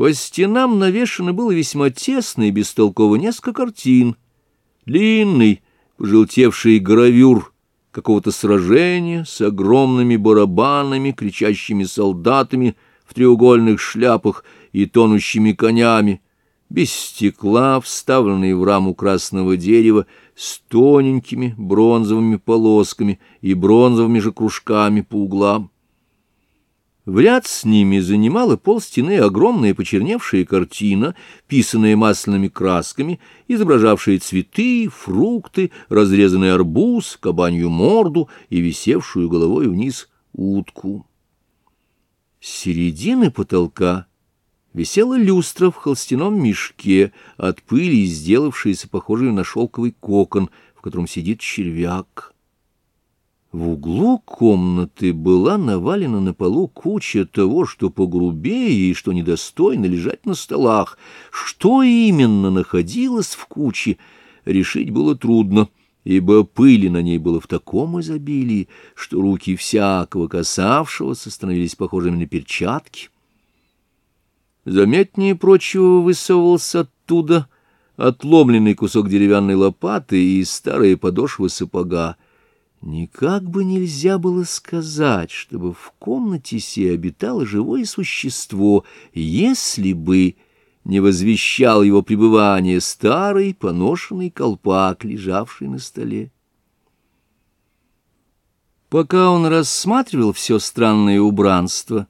По стенам навешано было весьма тесно и бестолково несколько картин. Длинный, пожелтевший гравюр какого-то сражения с огромными барабанами, кричащими солдатами в треугольных шляпах и тонущими конями, без стекла, вставленные в раму красного дерева, с тоненькими бронзовыми полосками и бронзовыми же кружками по углам. В ряд с ними занимала полстены огромная почерневшая картина, писанная масляными красками, изображавшая цветы, фрукты, разрезанный арбуз, кабанью морду и висевшую головой вниз утку. С середины потолка висела люстра в холстяном мешке, от пыли сделавшаяся похожей на шелковый кокон, в котором сидит червяк. В углу комнаты была навалена на полу куча того, что погрубее и что недостойно лежать на столах. Что именно находилось в куче, решить было трудно, ибо пыли на ней было в таком изобилии, что руки всякого касавшегося становились похожими на перчатки. Заметнее прочего высовывался оттуда отломленный кусок деревянной лопаты и старая подошва сапога. Никак бы нельзя было сказать, чтобы в комнате сей обитало живое существо, если бы не возвещал его пребывание старый поношенный колпак, лежавший на столе. Пока он рассматривал все странное убранство,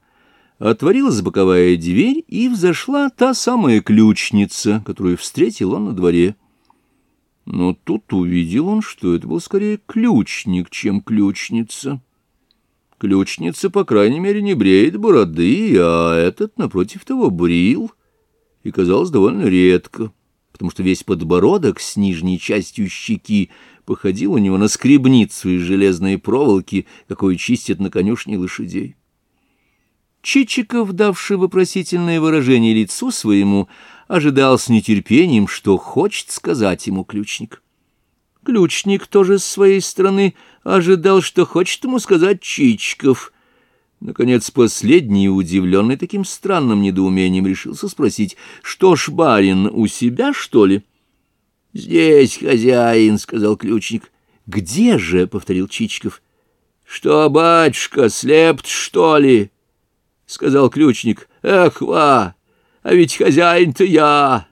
отворилась боковая дверь, и взошла та самая ключница, которую встретил он на дворе. Но тут увидел он, что это был скорее ключник, чем ключница. Ключница, по крайней мере, не бреет бороды, а этот, напротив того, брил, и казалось довольно редко, потому что весь подбородок с нижней частью щеки походил у него на скребницу из железной проволоки, какую чистят на конюшне лошадей. Чичиков, давший вопросительное выражение лицу своему, ожидал с нетерпением, что хочет сказать ему ключник. Ключник тоже с своей стороны ожидал, что хочет ему сказать Чичиков. Наконец, последний, удивленный таким странным недоумением, решился спросить, что ж, барин, у себя, что ли? — Здесь хозяин, — сказал ключник. — Где же? — повторил Чичиков. — Что, батюшка, слеп что ли? — сказал ключник. — Эх, ва! А ведь хозяин-то я.